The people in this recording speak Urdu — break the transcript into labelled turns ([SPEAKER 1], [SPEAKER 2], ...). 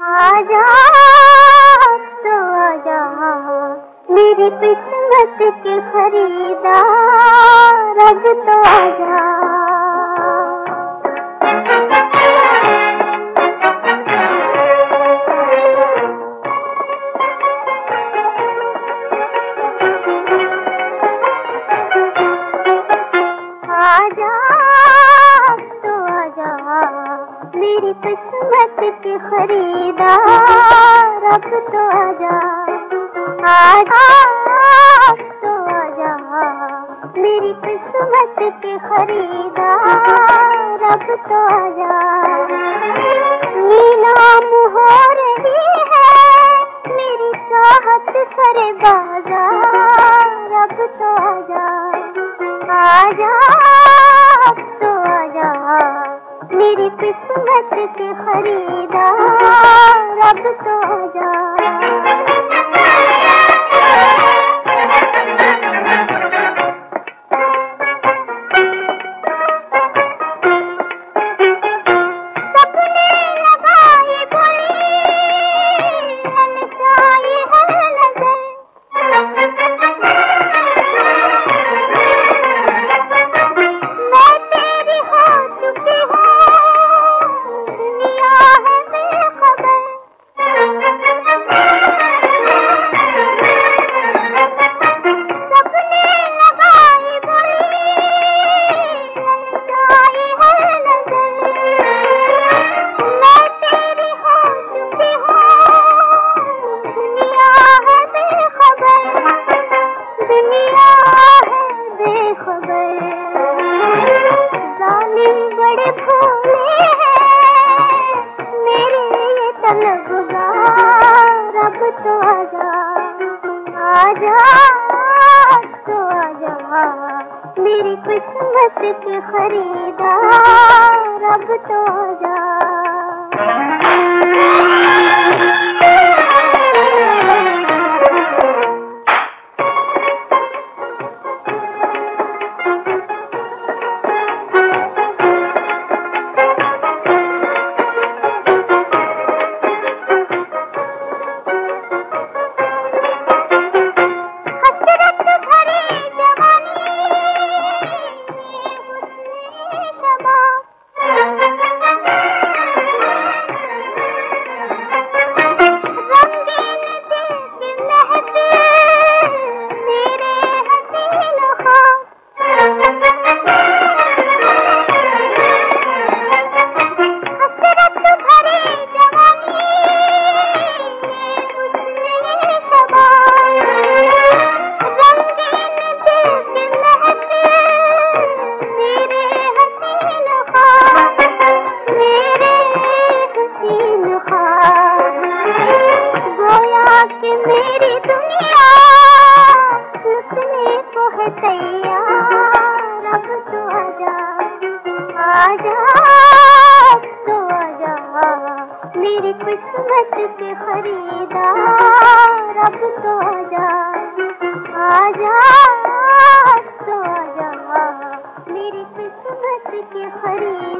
[SPEAKER 1] آجا تو آجا میری قسمت کے خریدار رب تو آجا میری قسمت کے خریدار اب تو آجا آجا تو آجا میری قسمت کے خریدار اب تو آجا نیلام ہو رہی ہے میری چاہت سر بازار اب تو آجا آجا قسمت کے خریدار رب تو جا تو آجا آجا تو آجا میری قسمت کے خریدار رب تو آجا قسمت کے خریدا رب تو جا آ جا تو جا میری قسمت کے خریدا۔